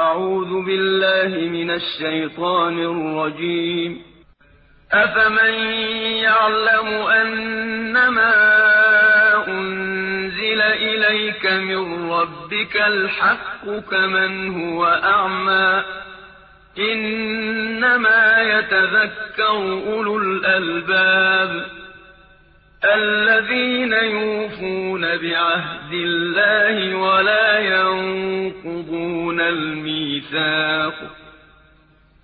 أعوذ بالله من الشيطان الرجيم. أفمن يعلم أنما أنزل إليك من ربك الحق كمن هو أعمى؟ إنما يتذكر أولو الألباب الذين يوفون بعهد الله ولا